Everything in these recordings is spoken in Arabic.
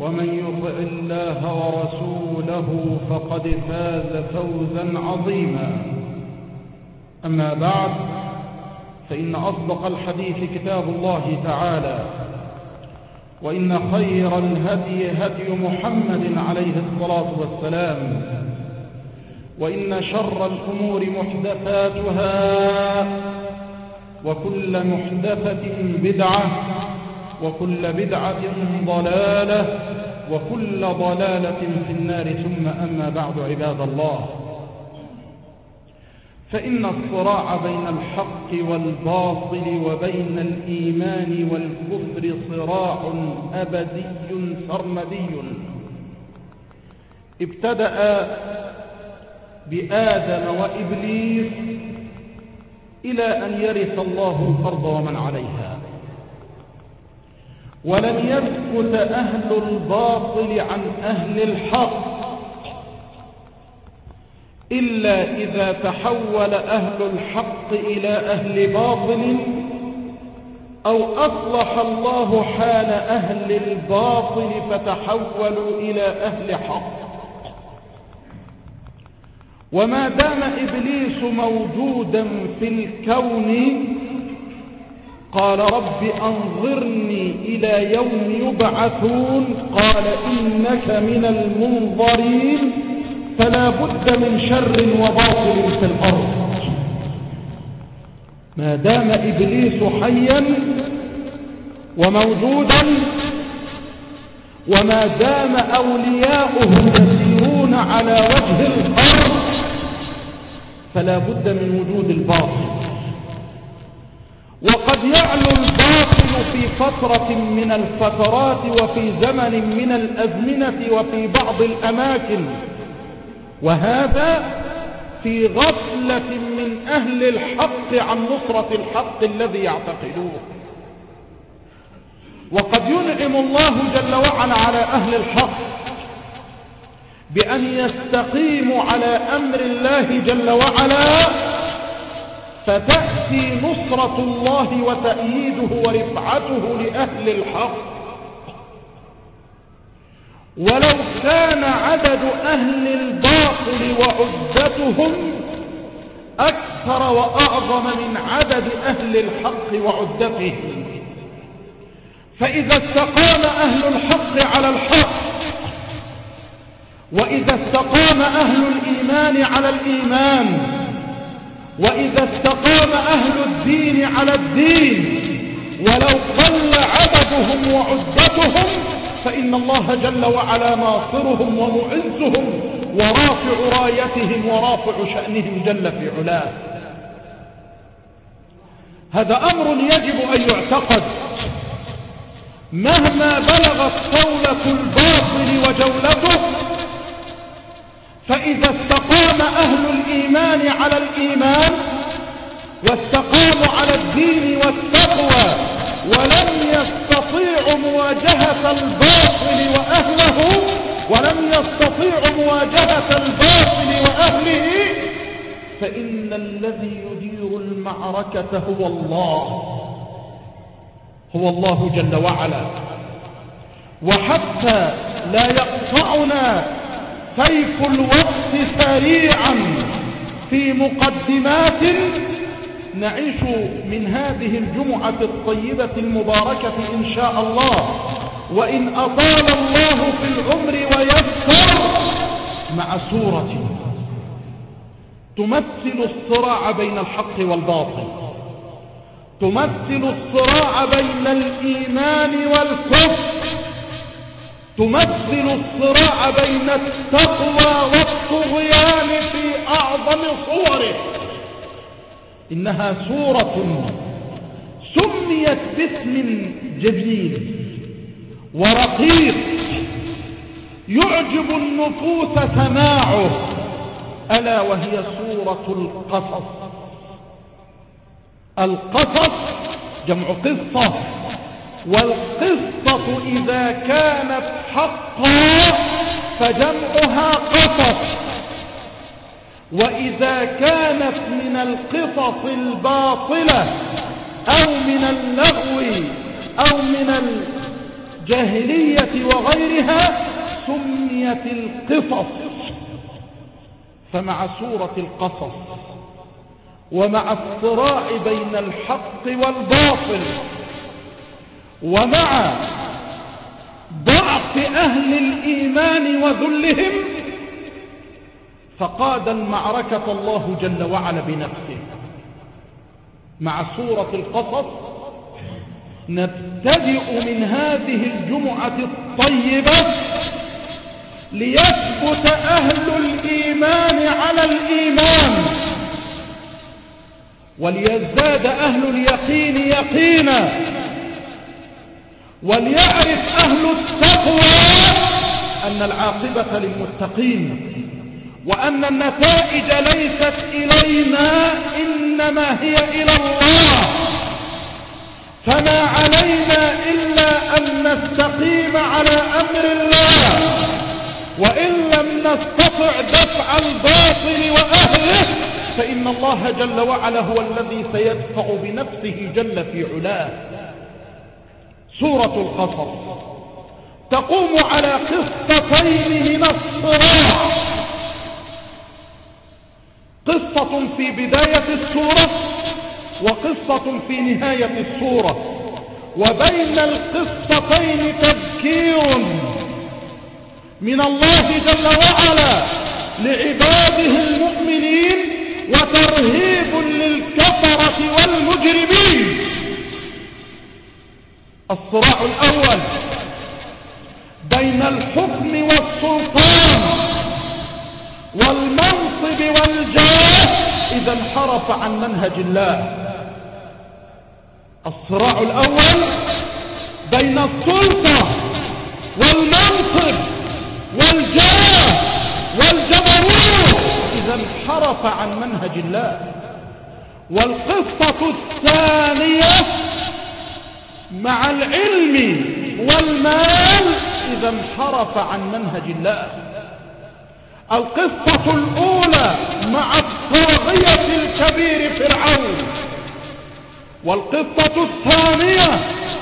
ومن يطع الله ورسوله فقد فاز فوزا عظيما. أما بعد فإن أصدق الحديث كتاب الله تعالى وإن خير الهدي هدي محمد عليه الصلاة والسلام وإن شر الأمور محدثاتها وكل محدثة بدعة وكل بدعة ضلالة وكل ضلالة في النار. ثم أما بعد عباد الله فإن الصراع بين الحق والباطل وبين الإيمان والكفر صراع أبدي سرمدي. ابتدأ بآدم وإبليس إلى أن يرث الله الأرض ومن عليها. ولن يسكت أهل الباطل عن أهل الحق إلا إذا تحول أهل الحق إلى أهل باطل أو أصلح الله حال أهل الباطل فتحولوا إلى أهل حق. وما دام إبليس موجودا في الكون قال رب أنظرني إلى يوم يبعثون. قال إنك من المنظرين. فلا بد من شر وباطل في الأرض. ما دام إبليس حيا وموجودا وما دام أولياؤه يسيرون على وجه الأرض فلا بد من وجود الباطل. وقد يعلو الباطل في فترة من الفترات وفي زمن من الأزمنة وفي بعض الأماكن. وهذا في غفلة من أهل الحق عن نصرة الحق الذي يعتقدوه. وقد ينعم الله جل وعلا على أهل الحق بأن يستقيموا على أمر الله جل وعلا فتأتي نصرة الله وتأييده ورفعته لأهل الحق ولو كان عدد أهل الباطل وعدتهم أكثر وأعظم من عدد أهل الحق وعدتهم فإذا استقام أهل الحق على الحق وإذا استقام أهل الإيمان على الإيمان وإذا استقام أهل الدين على الدين ولو قل عددهم وعدتهم فإن الله جل وعلا ناصرهم ومعزهم ورافع رايتهم ورافع شأنهم جل في علاه. هذا أمر يجب أن يعتقد. مهما بلغت صولة الباطل وجولته فإذا استقام أهل الإيمان على الإيمان واستقاموا على الدين والتقوى ولم يستطيعوا مواجهة الباطل وأهله ولم يستطيعوا مواجهة الباطل وأهله فإن الذي يدير المعركة هو الله هو الله جل وعلا. وحتى لا يقطعنا سيف الوقت سريعا في مقدمات نعيش من هذه الجمعة الطيبة المباركة إن شاء الله. وإن أطال الله في العمر ويسر مع سورة تمثل الصراع بين الحق والباطل تمثل الصراع بين الإيمان والكفر تمثل الصراع بين التقوى والطغيان في أعظم صوره. إنها سورة سميت باسم جميل ورقيق يعجب النفوس سماعه. ألا وهي سورة القصص. القصص جمع قصة. والقصة إذا كانت حقا فجمعها قصص وإذا كانت من القصص الباطلة أو من اللغو أو من الجاهلية وغيرها سميت القصص فمع سورة القصص ومع الصراع بين الحق والباطل ومع ضعف أهل الإيمان وذلهم فقاد المعركة الله جل وعلا بنفسه. مع سورة القصص نبتدئ من هذه الجمعة الطيبة ليثبت أهل الإيمان على الإيمان وليزداد أهل اليقين يقينا. وليعرف أهل التقوى أن العاقبة للمتقين وأن النتائج ليست إلينا إنما هي إلى الله فما علينا إلا أن نستقيم على أمر الله وإن لم نستطع دفع الباطل وأهله فإن الله جل وعلا هو الذي سيدفع بنفسه جل في علاه سورة القصص تقوم على قصتين من الصراع قصة في بداية السورة وقصة في نهاية السورة. وبين القصتين تذكير من الله جل وعلا لعباده المؤمنين وترهيب للكفرة والمجرمين. الصراع الأول بين الحكم والسلطان والمنصب والجاه. إذا انحرف عن منهج الله. الصراع الأول بين السلطة والمنصب والجاه والجبروت إذا انحرف عن منهج الله. والقصة الثانية مع العلم والمال إذا انحرف عن منهج الله. القصة الأولى مع الطاغية الكبير فرعون. والقصة الثانية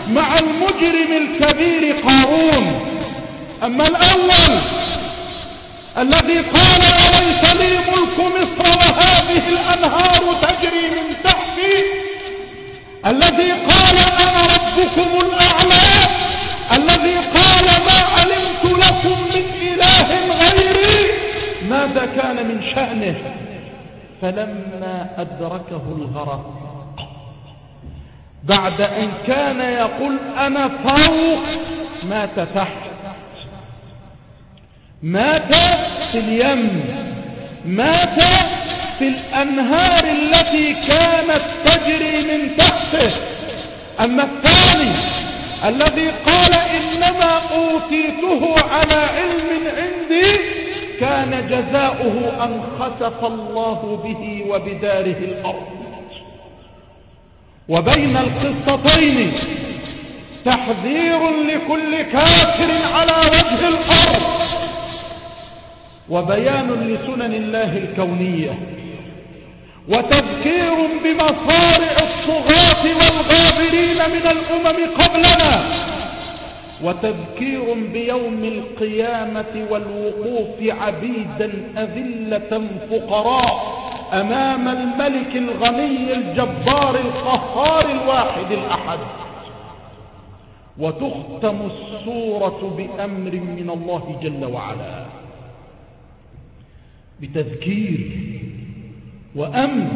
مع المجرم الكبير قارون. أما الأول الذي قال أليس لي ملك مصر وهذه الأنهار تجري من تحتي؟ الذي قال أنا ربكم الأعلى الذي قال ما علمت لكم من إله غيري ماذا كان من شأنه؟ فلما أدركه الغرق. بعد أن كان يقول أنا فوق مات تحت. مات في اليم. مات في الأنهار التي كانت تجري من تحته. أما الثاني الذي قال إنما أوتيته على علم عندي كان جزاؤه أن خسف الله به وبداره الأرض. وبين القصتين تحذير لكل كافر على وجه الأرض. وبيان لسنن الله الكونية. وتذكير بمصارع الطغاة والغابرين من الأمم قبلنا وتذكير بيوم القيامة والوقوف عبيدا أذلة فقراء أمام الملك الغني الجبار القهار الواحد الأحد. وتختم السورة بأمر من الله جل وعلا بتذكير وأمر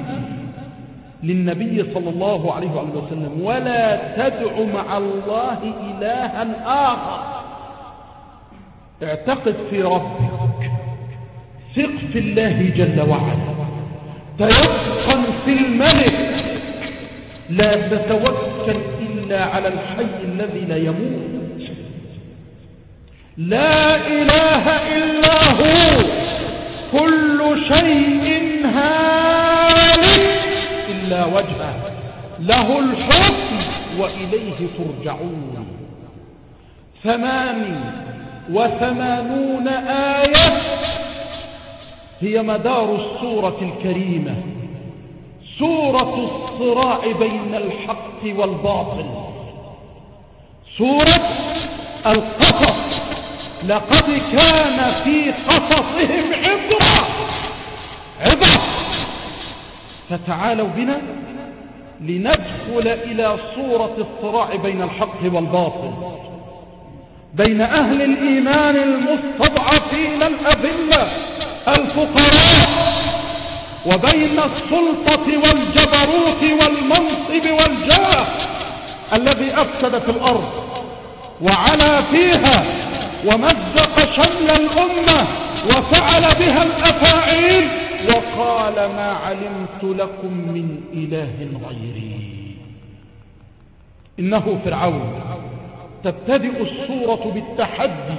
للنبي صلى الله عليه وسلم. ولا تدع مع الله إلها آخر. اعتقد في ربك. ثق في الله جل وعلا. تيقن في الملك. لا تتوكل إلا على الحي الذي لا يموت. لا إله إلا هو. كل شيء هالك إلا وجهه. له الحكم وإليه ترجعون. ثمان وثمانون آية هي مدار السورة الكريمة. سورة الصراع بين الحق والباطل. سورة القصص. لقد كان في قصصهم عبرة. عبرة فتعالوا بنا لندخل إلى صورة الصراع بين الحق والباطل بين أهل الإيمان المستضعفين الأذلة الفقراء وبين السلطة والجبروت والمنصب والجاه الذي أفسد في الأرض وعلى فيها ومزق شمل الأمة وفعل بها الأفاعيل وقال ما علمت لكم من إله غيري. إنه فرعون. تبتدئ السورة بالتحدي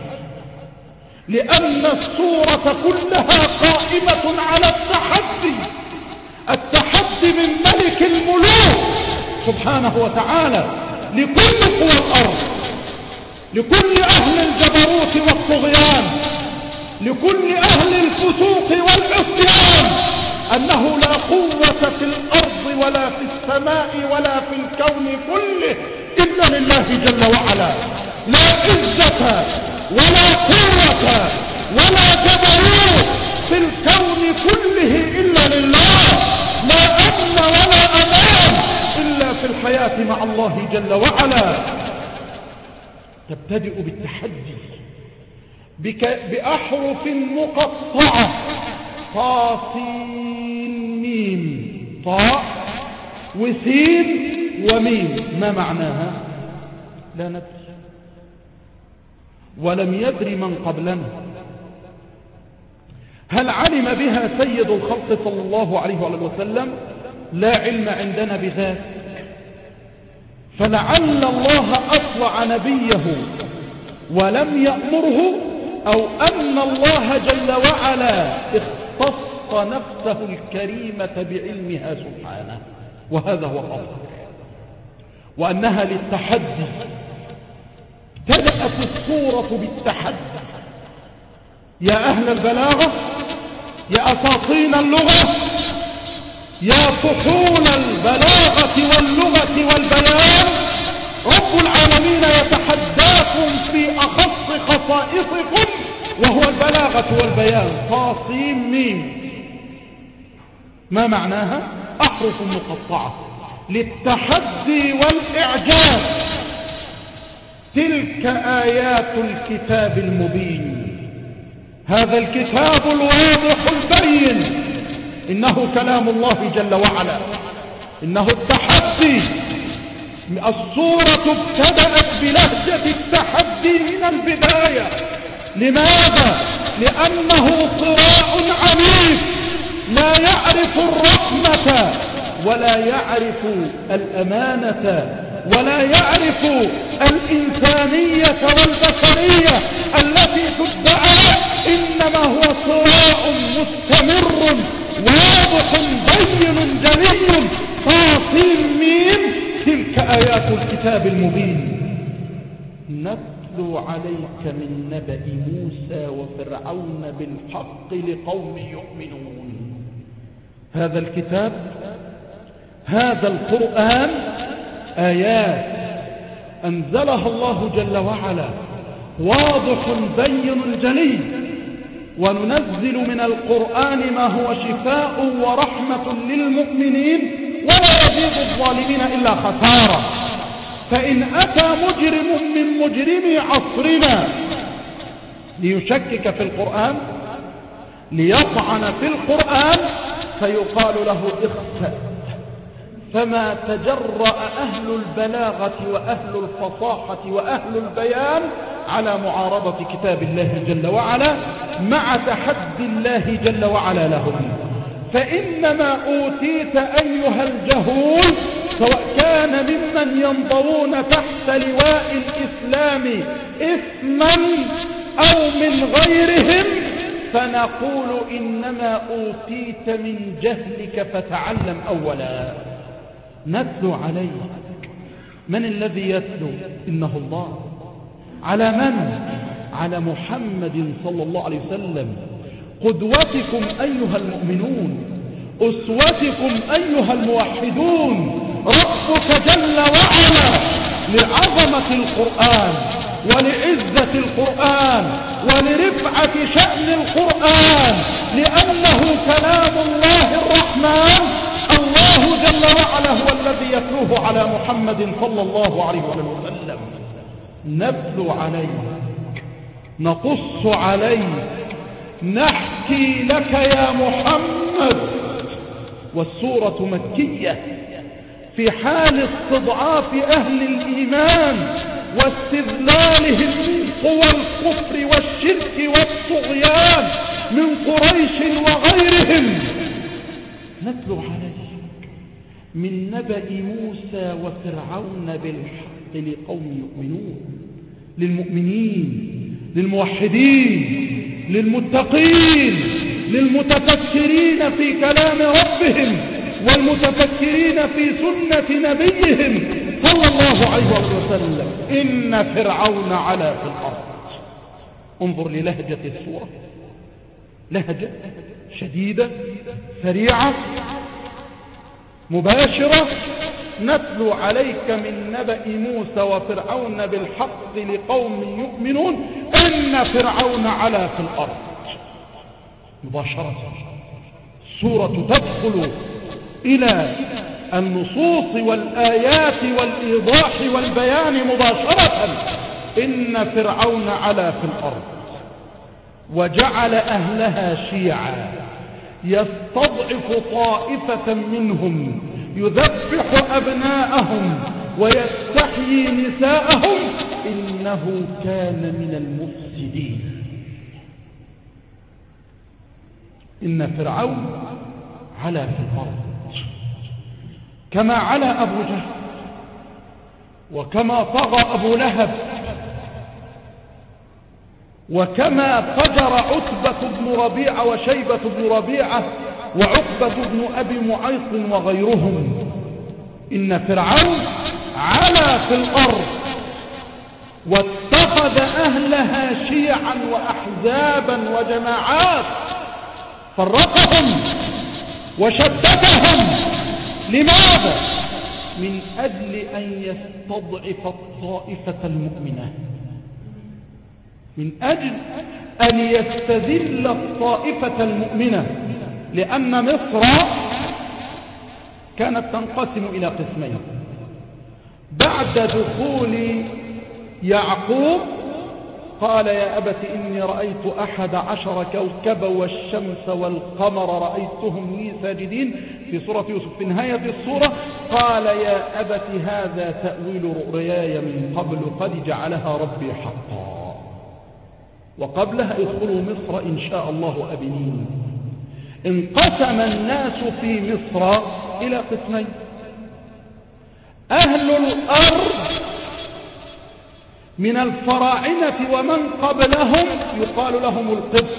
لأن السورة كلها قائمة على التحدي. التحدي من ملك الملوك سبحانه وتعالى لكل قوى الأرض لكل أهل الجبروت والطغيان. لكل أهل الفسوق والعصيان أنه لا قوة في الأرض ولا في السماء ولا في الكون كله إلا لله جل وعلا. لا عزة ولا قوة ولا جبروت في الكون كله إلا لله. لا أمن ولا أمان إلا في الحياة مع الله جل وعلا. تبتدئ بالتحدي. بأحرف مقطعة. طاسين ميم طاء وسين وميم. ما معناها؟ لا ندري. ولم يدري من قبلنا. هل علم بها سيد الخلق صلى الله عليه وسلم؟ لا علم عندنا بذلك فلعل الله أطلع نبيه ولم يأمره أو أن الله جل وعلا اختص نفسه الكريمة بعلمها سبحانه. وهذا هو الأمر وأنها للتحدي. ابتدأت الصورة بالتحدي. يا أهل البلاغة يا أساطين اللغة يا فحول البلاغة واللغة والبيان رب العالمين يتحداكم في أخص خصائصكم وهو البلاغة والبيان. صاصين مين ما معناها؟ أحرف مقطعة. للتحدي والإعجاز تلك آيات الكتاب المبين. هذا الكتاب الواضح البين. إنه كلام الله جل وعلا. إنه التحدي. الصورة ابتدأت بلهجة التحدي من البداية. لماذا؟ لأنه صراع عنيف. لا يعرف الرحمة ولا يعرف الأمانة ولا يعرف الإنسانية والبشرية التي تدعى. إنما هو صراع مستمر واضح بين جلي طاصين مين تلك آيات الكتاب المبين. نتلو عليك من نبأ موسى وفرعون بالحق لقوم يؤمنون. هذا الكتاب هذا القرآن آيات أنزلها الله جل وعلا واضح بين جلي وننزل من القرآن ما هو شفاء ورحمة للمؤمنين ولا يزيد الظالمين إلا خسارة. فإن أتى مجرم من مجرمي عصرنا ليشكك في القرآن ليطعن في القرآن فيقال له اخسأ. فما تجرأ أهل البلاغة وأهل الفصاحة وأهل البيان على معارضة كتاب الله جل وعلا مع تحدي الله جل وعلا لهم. فإنما أوتيت أيها الجهول سواء كان ممن ينظرون تحت لواء الإسلام إثما أو من غيرهم فنقول إنما أوتيت من جهلك فتعلم أولا. نتلو عليه من الذي يتلو؟ إنه الله. على من؟ على محمد صلى الله عليه وسلم. قدوتكم أيها المؤمنون أسوتكم أيها الموحدون ربك جل وعلا لعظمة القرآن ولعزة القرآن ولرفعة شأن القرآن لأنه كلام الله الرحمن الله جل وعلا هو الذي يتلوه على محمد صلى الله عليه وسلم. نبذو عليه نقص عليه نحكي لك يا محمد. والسورة مكية في حال استضعاف أهل الإيمان واستذلالهم من قوى الكفر والشرك والطغيان من قريش وغيرهم. نتلو عليه من نبأ موسى وفرعون بالحق لقوم يؤمنون. للمؤمنين للموحدين للمتقين للمتفكرين في كلام ربهم والمتفكرين في سنة نبيهم صلى الله عليه وسلم. إن فرعون علا في الأرض. انظر للهجة السورة لهجة شديدة سريعة مباشرة نتلو عليك من نبأ موسى وفرعون بالحق لقوم يؤمنون إن فرعون علا في الأرض. مباشرة. سورة تدخل إلى النصوص والآيات والإيضاح والبيان مباشرة. إن فرعون علا في الأرض. وجعل أهلها شيعا. يستضعف طائفة منهم يذبح أبناءهم ويستحيي نساءهم. إنه كان من المفسدين. إن فرعون علا في الأرض كما علا أبو جهل وكما طغى أبو لهب وكما فجر عتبة بن ربيعة وشيبة بن ربيعة وعقبة بن أبي معيط وغيرهم. إن فرعون علا في الأرض واتخذ أهلها شيعا وأحزابا وجماعات فرقهم وشتتهم. لماذا؟ من أجل أن يستضعف الطائفة المؤمنة. من أجل أن يستذل الطائفة المؤمنة لأن مصر كانت تنقسم إلى قسمين. بعد دخول يعقوب قال يا أبت إني رأيت أحد عشر كوكبا والشمس والقمر رأيتهم لي ساجدين. في سورة يوسف في نهاية السورة قال يا أبت هذا تأويل رؤياي من قبل قد جعلها ربي حقا. وقبلها ادخلوا مصر إن شاء الله أبنين. انقسم الناس في مصر إلى قسمين. أهل الأرض من الفراعنة ومن قبلهم يقال لهم القبط.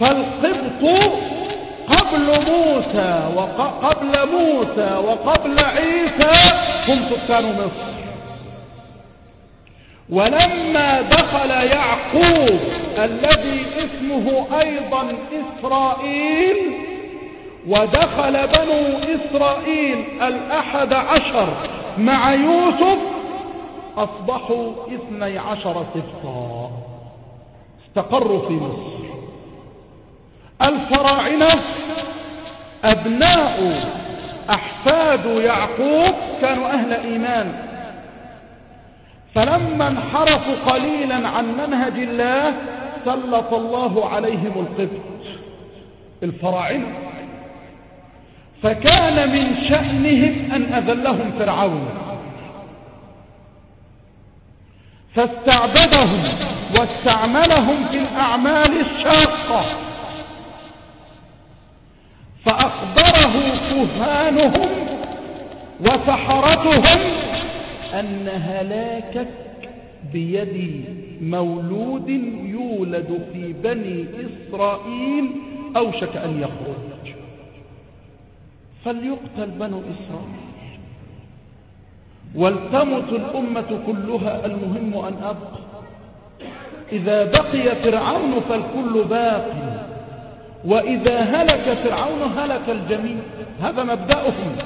فالقبط قبل موسى وقبل موسى وقبل عيسى هم سكان مصر. ولما دخل يعقوب الذي اسمه أيضا إسرائيل ودخل بنو إسرائيل الأحد عشر مع يوسف أصبحوا اثني عشر سبطا استقروا في مصر. الفراعنة أبناء أحفاد يعقوب كانوا أهل إيمان. فلما انحرفوا قليلا عن منهج الله سلط الله عليهم القبط الفراعنة. فكان من شأنهم أن أذلهم فرعون. فاستعبدهم واستعملهم في الأعمال الشاقة. فأخبره كهانهم وسحرتهم أن هلاكك بيد مولود يولد في بني إسرائيل أوشك أن يخرج. فليقتل بنو إسرائيل. ولتمت الأمة كلها المهم أن أبقى. إذا بقي فرعون فالكل باق. وإذا هلك فرعون هلك الجميع. هذا مبدأهم.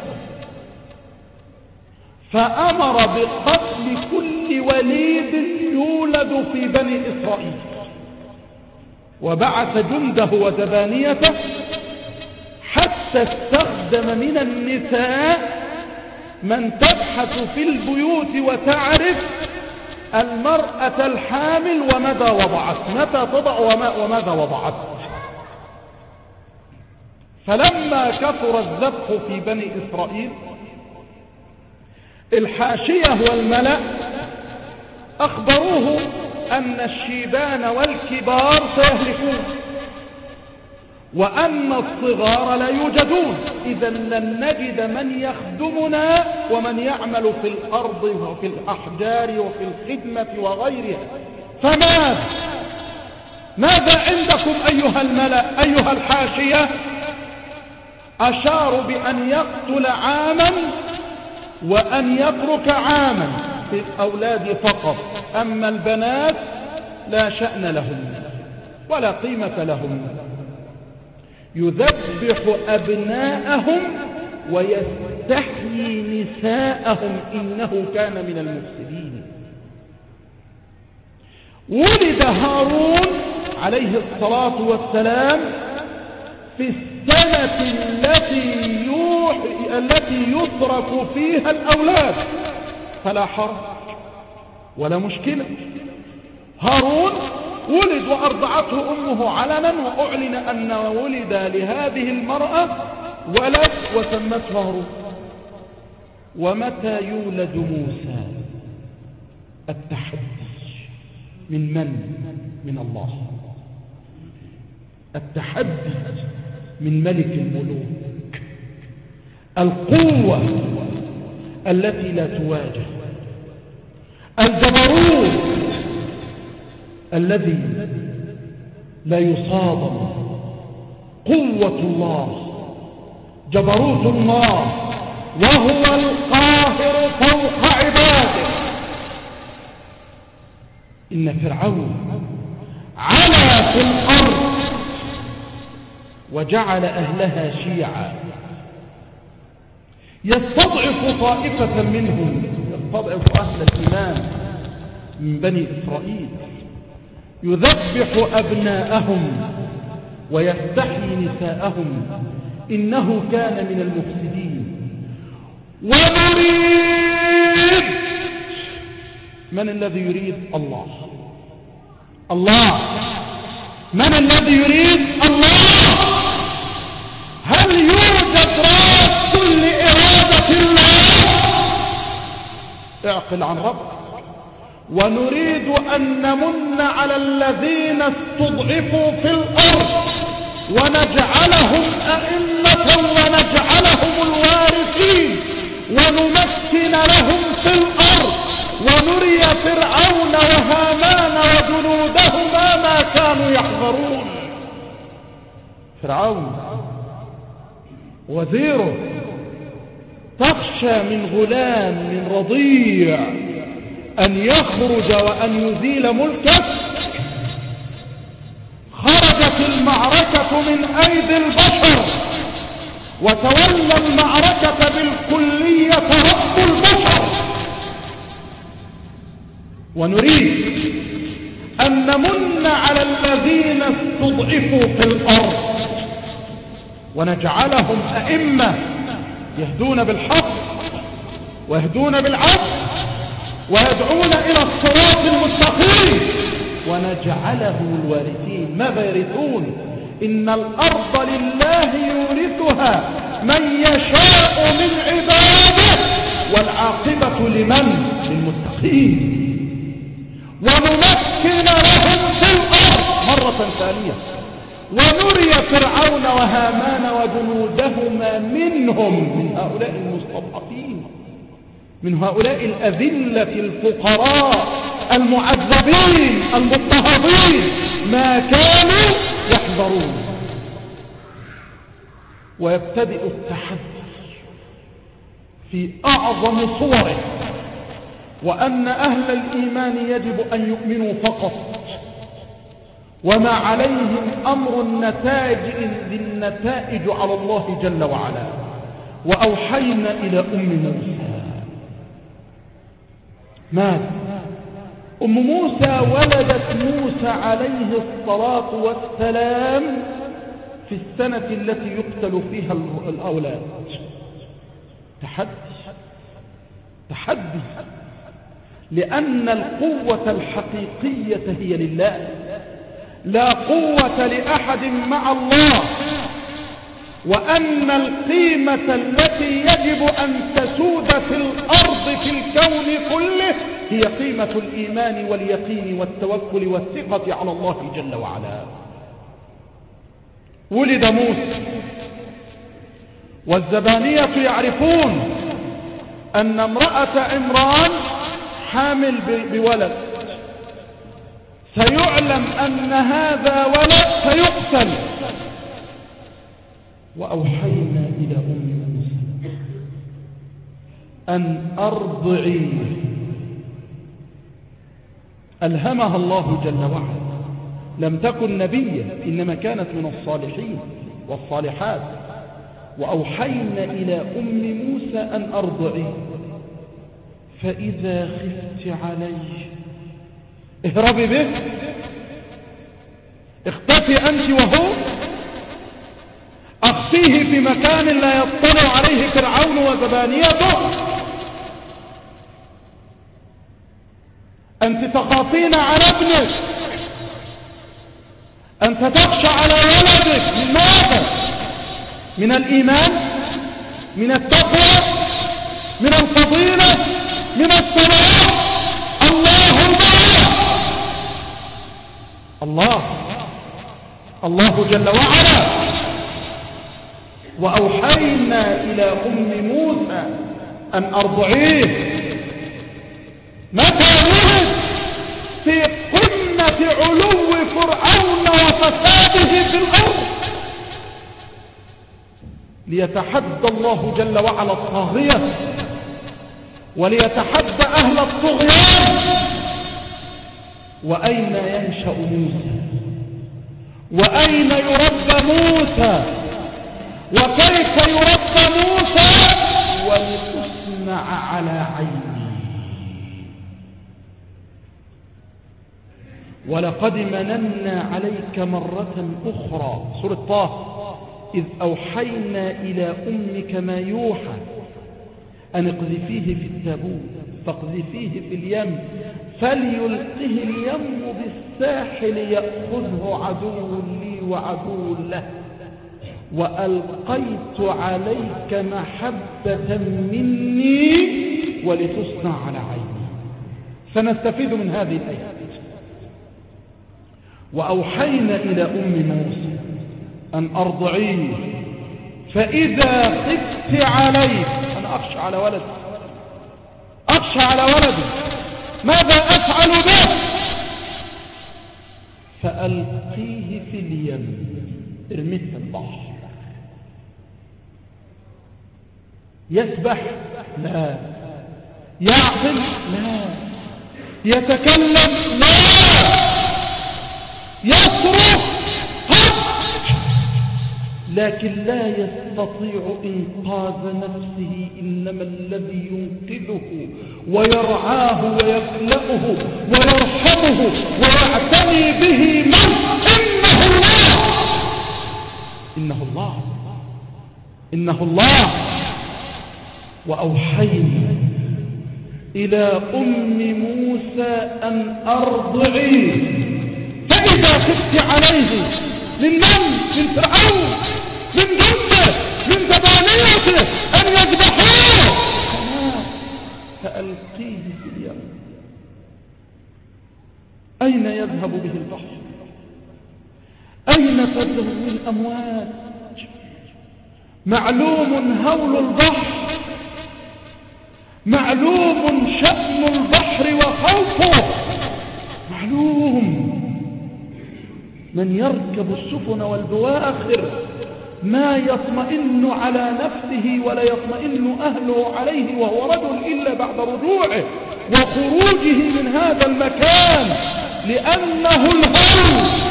فأمر بقتل كل وليد يولد في بني إسرائيل. وبعث جنده وزبانيته حتى استخدم من النساء من تبحث في البيوت وتعرف المرأة الحامل وماذا وضعت متى تضع وماذا وضعت. فلما كثر الذبح في بني إسرائيل الحاشية والملأ أخبروه أن الشيبان والكبار سيهلكون وأن الصغار لا يوجدون. إذا لن نجد من يخدمنا ومن يعمل في الأرض وفي الأحجار وفي الخدمة وغيرها. فماذا ماذا عندكم أيها الملأ أيها الحاشية؟ أشاروا بأن يقتل عاما وأن يترك عاما في الأولاد فقط. أما البنات لا شأن لهم ولا قيمة لهم. يذبح أبناءهم ويستحيي نساءهم. إنه كان من المفسدين. ولد هارون عليه الصلاة والسلام في السنة التي يوحي التي يترك فيها الأولاد. فلا حرج ولا مشكلة. هارون ولد وأرضعته أمه علنا وأعلن أن ولد لهذه المرأة ولد وسمته هارون. ومتى يولد موسى؟ التحدي من من؟ من الله. التحدي من ملك الملوك. القوة التي لا تواجه. الجبروت الذي لا يصادم قوة الله. جبروت الله. وهو القاهر فوق عباده. إن فرعون علا في الأرض. وجعل أهلها شيعا. يستضعف طائفة منهم يستضعف أهل الإيمان من بني إسرائيل. يذبح أبناءهم ويستحيي نساءهم. إنه كان من المفسدين. ونريد من الذي يريد؟ الله. الله. من الذي يريد؟ الله. هل يوجد راد لإرادة الله؟ اعقل عن ربك ونريد أن نمن على الذين استضعفوا في الأرض ونجعلهم أئمة ونجعلهم الوارثين ونمكن لهم في الأرض. ونري فرعون وهامان وجنودهما ما كانوا يحذرون. فرعون وزيره. تخشى من غلام من رضيع أن يخرج وأن يزيل ملكه. خرجت المعركة من أيدي البشر وتولى المعركة بالكلية رب البشر. ونريد أن نمن على الذين استضعفوا في الأرض. ونجعلهم أئمة يهدون بالحق ويهدون بالعدل ويدعون إلى الصراط المستقيم. ونجعله الوارثين ماذا يرثون إن الأرض لله يورثها من يشاء من عباده والعاقبة لمن؟ للمتقين. ونمكن لهم في الأرض مرة ثانية. ونري فرعون وهامان وجنودهما منهم من هؤلاء المستضعفين من هؤلاء الأذلة الفقراء المعذبين المضطهدين ما كانوا يحذرون. ويبتدئ التحدي في أعظم صوره وأن أهل الإيمان يجب أن يؤمنوا فقط. وما عليهم أمر النتائج للنتائج على الله جل وعلا. وأوحينا إلى أم موسى. ماذا أم موسى ولدت موسى عليه الصلاة والسلام في السنة التي يقتل فيها الأولاد. تحدي. تحدي. لأن القوة الحقيقية هي لله. لا قوة لأحد مع الله وأن القيمة التي يجب أن تسود في الأرض في الكون كله هي قيمة الإيمان واليقين والتوكل والثقة على الله جل وعلا. ولد موسى والزبانية يعرفون أن امرأة عمران حامل بولد. سيعلم أن هذا ولد سيقتل وأوحينا إلى أم موسى أن أرضعيه ألهمها الله جل وعلا. لم تكن نبيا إنما كانت من الصالحين والصالحات. وأوحينا إلى أم موسى أن أرضعيه فإذا خفت عليه اهربي به. اختفي أنت وهو. أخفيه في مكان لا يطلع عليه فرعون وزبانيته. أنت تخافين على ابنك. أنت تخشى على ولدك. من ماذا؟ من الإيمان؟ من التقوى؟ من الفضيلة؟ من الصلاة الله. الله جل وعلا. وأوحينا إلى أم موسى أن أرضعيه. متى ولد في قمة علو فرعون وفساده في الأرض. ليتحدى الله جل وعلا الطاغية. وليتحدى أهل الطغيان. وأين ينشأ موسى؟ وأين يربى موسى؟ وكيف يربى موسى؟ ولتصنع على عيني ولقد مننا عليك مرة أخرى. سورة طه. إذ أوحينا إلى أمك ما يوحى. أن اقذفيه في التابوت فاقذفيه في اليم فليلقه اليم بالساحل يأخذه عدو لي وعدو له. وألقيت عليك محبة مني ولتصنع على عيني. سنستفيد من هذه الآيات. وأوحينا إلى أم موسى أن أرضعيه. فإذا خفت عليه أنا أخشى على ولدي. أخشى على ولدي. ماذا أفعل به؟ فألقيه في اليم. ارميه في البحر. يسبح؟ لا. يعقل؟ لا. يتكلم؟ لا. لكن لا يستطيع إنقاذ نفسه إنما الذي ينقذه ويرعاه ويكلأه ويرحمه ويعتني به من إنه الله. إنه الله. إنه الله. وأوحينا إلى أم موسى أن أرضعيه فإذا خفت عليه من من؟ من فرعون من زبانيته أن يذبحوه فألقيه في اليم أين يذهب به البحر أين تذهب الأموات معلوم هول البحر معلوم شأن البحر وخوفه معلوم من يركب السفن والبواخر ما يطمئن على نفسه ولا يطمئن أهله عليه وهو رجل إلا بعد رجوعه وخروجه من هذا المكان لأنه الخوف.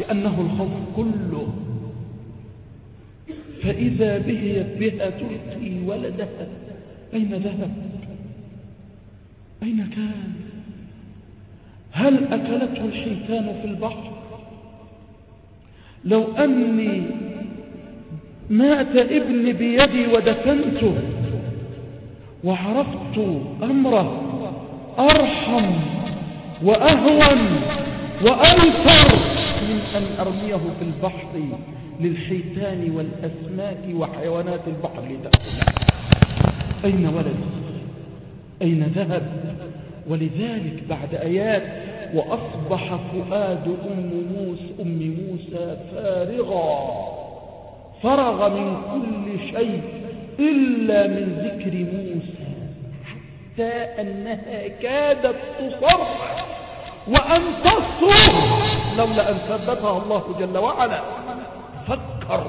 لأنه الخوف كله. فإذا به بها تلقي ولدها أين ذهب؟ أين كان؟ هل أكلته الحيتان في البحر؟ لو أني مات ابني بيدي ودفنته وعرفت أمره أرحم وأهون وأنفر من أن أرميه في البحر للحيتان والأسماك وحيوانات البحر لتأكل أين ولد؟ أين ذهب؟ ولذلك بعد آيات وأصبح فؤاد أم موسى, أم موسى فارغا. فرغ من كل شيء إلا من ذكر موسى حتى أنها كادت تصرح وأن تصرخ لولا أن ثبتها الله جل وعلا. فكر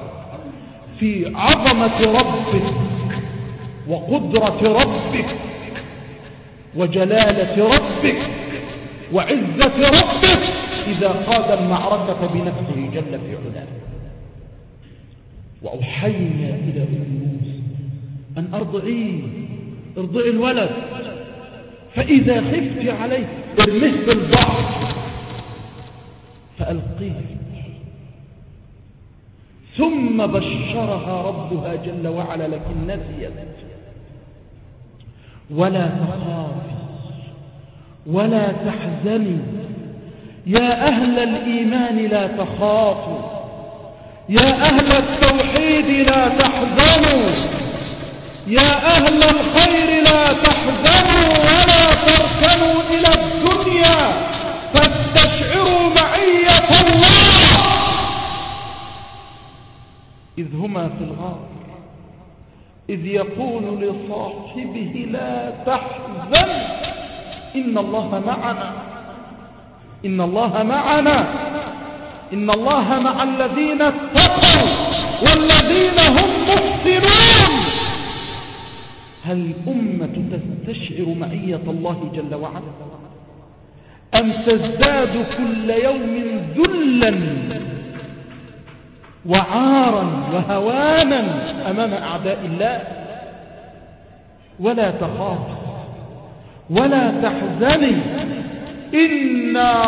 في عظمة ربك وقدرة ربك وجلالة ربك وعزة ربك إذا قاد المعركة بنفسه جل في علاه. وأوحينا إلى أم موسى أن أرضعيه ارضعي الولد. فإذا خفت عليه ارمه بالبحر فألقيه ثم بشرها ربها جل وعلا لكن نسيت. ولا تخافي ولا تحزني. يا أهل الإيمان لا تخافوا. يا أهل التوحيد لا تحزنوا. يا أهل الخير لا تحزنوا ولا تركنوا إلى الدنيا. فاستشعروا معية الله. إذ هما في الغار. إذ يقول لصاحبه لا تحزن. إن الله معنا. إن الله معنا. إن الله مع الذين اتقوا والذين هم محسنون. هل الأمة تستشعر معية الله جل وعلا؟ أم تزداد كل يوم ذلا وعارا وهوانا أمام أعداء الله؟ ولا تخاف. ولا تحزني. إنا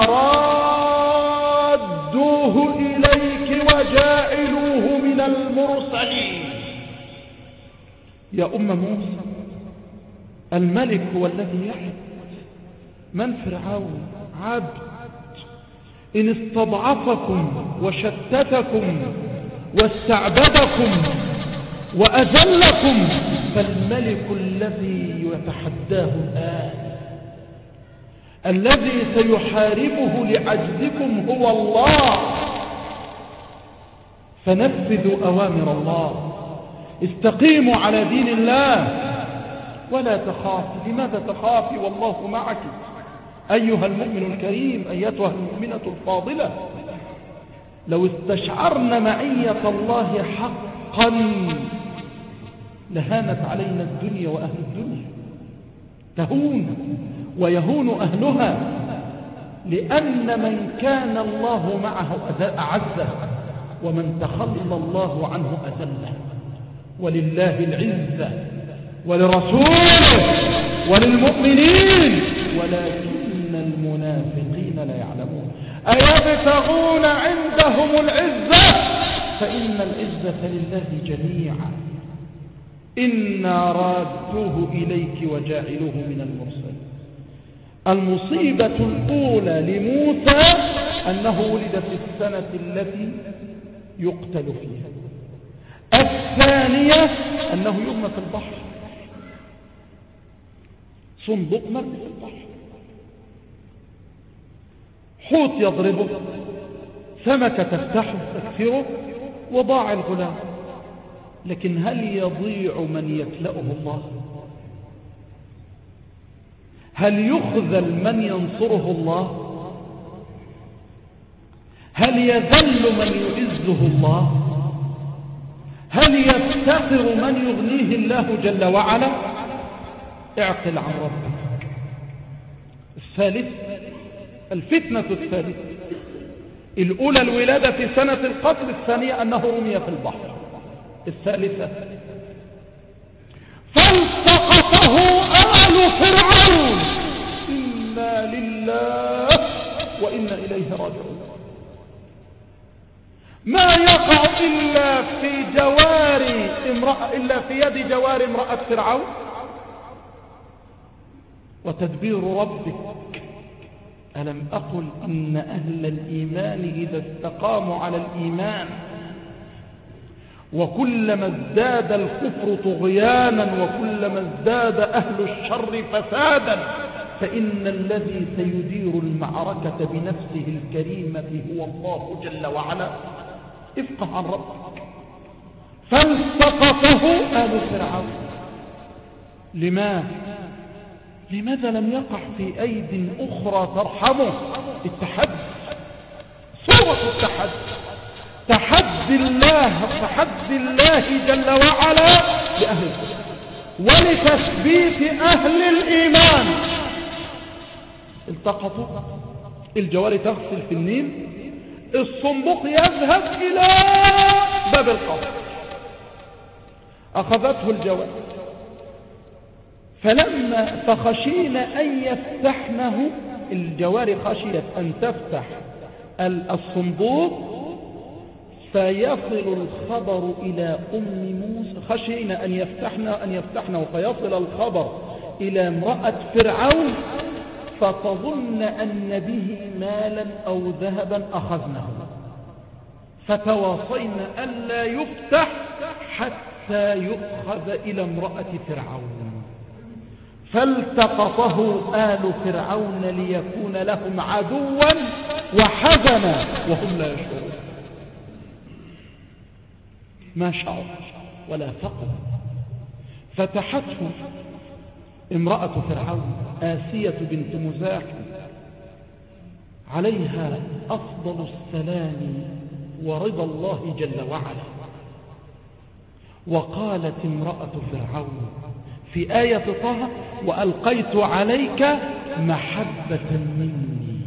رادوه إليك وجاعلوه من المرسلين. يا أم موسى الملك هو الذي يحب من فرعون؟ عبد. إن استضعفكم وشتتكم واستعبدكم وأذلكم فالملك الذي يتحداه الآن الذي سيحاربه لعجزكم هو الله فنفذوا أوامر الله. استقيموا على دين الله ولا تخافي لماذا تخافي؟ والله معك. أيها المؤمن الكريم أيتها المؤمنة الفاضلة لو استشعرن معية الله حقا لهانت علينا الدنيا وأهل الدنيا. تهون ويهون أهلها لأن من كان الله معه أعزه ومن تخلى الله عنه أذله. ولله العزة ولرسوله وللمؤمنين. ولكن المنافقين لا يعلمون. أيبتغون عندهم العزة؟ فإن العزة لله جميعا. إنا رادوه إليك وجاعلوه من المرسلين. المصيبة الأولى لموسى أنه ولد في السنة التي يقتل فيها. الثانية أنه يغمى في البحر. صندوق مرمي في البحر. حوت يضربه. سمكة تفتحه تكسره. وضاع الغلام. لكن هل يضيع من يكلأه الله؟ هل يخذل من ينصره الله؟ هل يذل من يعزه الله؟ هل يفتقر من يغنيه الله جل وعلا؟ اعقل عن ربك. الثالث الفتنة الثالثة الأولى الولادة في سنة القتل الثانية أنه رمي في البحر. الثالثة. فالتقطه آل فرعون. إنا لله وإنا إليه راجعون. ما يقع إلا في جوار امرأة إلا في يد جوار امرأة فرعون. وتدبير ربك. ألم أقل إن أهل الإيمان إذا استقاموا على الإيمان وكلما ازداد الكفر طغيانا وكلما ازداد أهل الشر فسادا فإن الذي سيدير المعركة بنفسه الكريمة هو الله جل وعلا. افقه عن ربك. فالتقطه آل فرعون. لماذا لماذا لم يقع في أيد أخرى ترحمه؟ التحدي صورة التحدي تحدي الله تحدي الله جل وعلا لأهل الكفر. ولتثبيت أهل الإيمان. التقطوا. الجواري تغسل في النيل. الصندوق يذهب إلى باب القبر. أخذته الجواري. فلما فخشينا أن يفتحنه الجواري خشيت أن تفتح الصندوق فيصل الخبر إلى أم موسى. خشينا أن يفتحنا أن يفتحنا. فيصل الخبر إلى امرأة فرعون فتظن أن به مالا أو ذهبا أخذناه. فتواصينا ألا يفتح حتى يؤخذ إلى امرأة فرعون. فالتقطه آل فرعون ليكون لهم عدوا وحزنا. وهم لا يشعرون. ما شعر ولا فقر فتحته امرأة فرعون آسية بنت مزاحم عليها أفضل السلام ورضا الله جل وعلا. وقالت امرأة فرعون في آية طه وألقيت عليك محبة مني.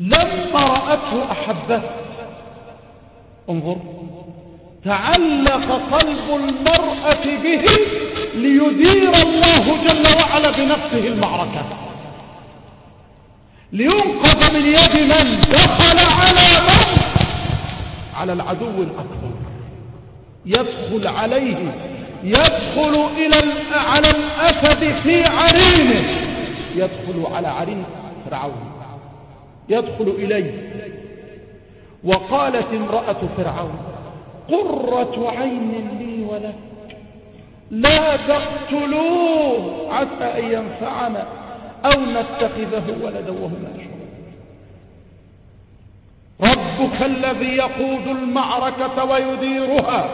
لما رأته أحبته انظر. تعلق قلب المرأة به ليدير الله جل وعلا بنفسه المعركة. لينقذ من يد من دخل على من؟ على العدو الأكبر. يدخل عليه يدخل إلى على الأسد في عرينه. يدخل على عرين فرعون. يدخل إليه. وقالت امرأة فرعون قرة عين لي ولك. لا تقتلوه عسى أن ينفعنا أو نتخذه ولدا وهم ربك الذي يقود المعركة ويديرها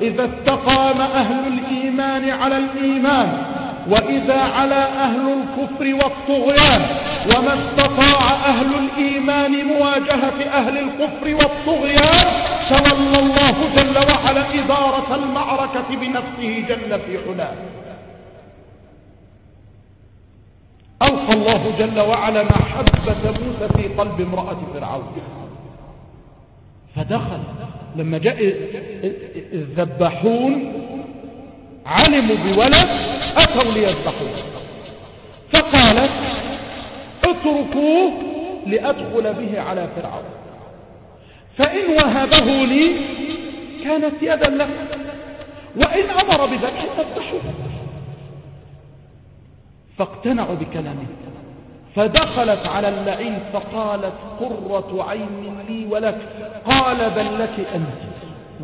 إذا استقام أهل الإيمان على الإيمان وإذا على أهل الكفر والطغيان وما استطاع أهل الإيمان مواجهة أهل الكفر والطغيان تولى الله جل وعلا إدارة المعركة بنفسه جل في علاه. ألقى الله جل وعلا محبة موسى في قلب امرأة فرعون. فدخل لما جاء الذبحون علموا بولد أتوا ليذبحوه. فقالت اتركوه لأدخل به على فرعون. فإن وهبه لي كانت يدا له وإن أمر بذلك فافتحوه فاقتنعوا بكلامه. فدخلت على اللعين فقالت قرة عين لي ولك. قال بل لك أنت.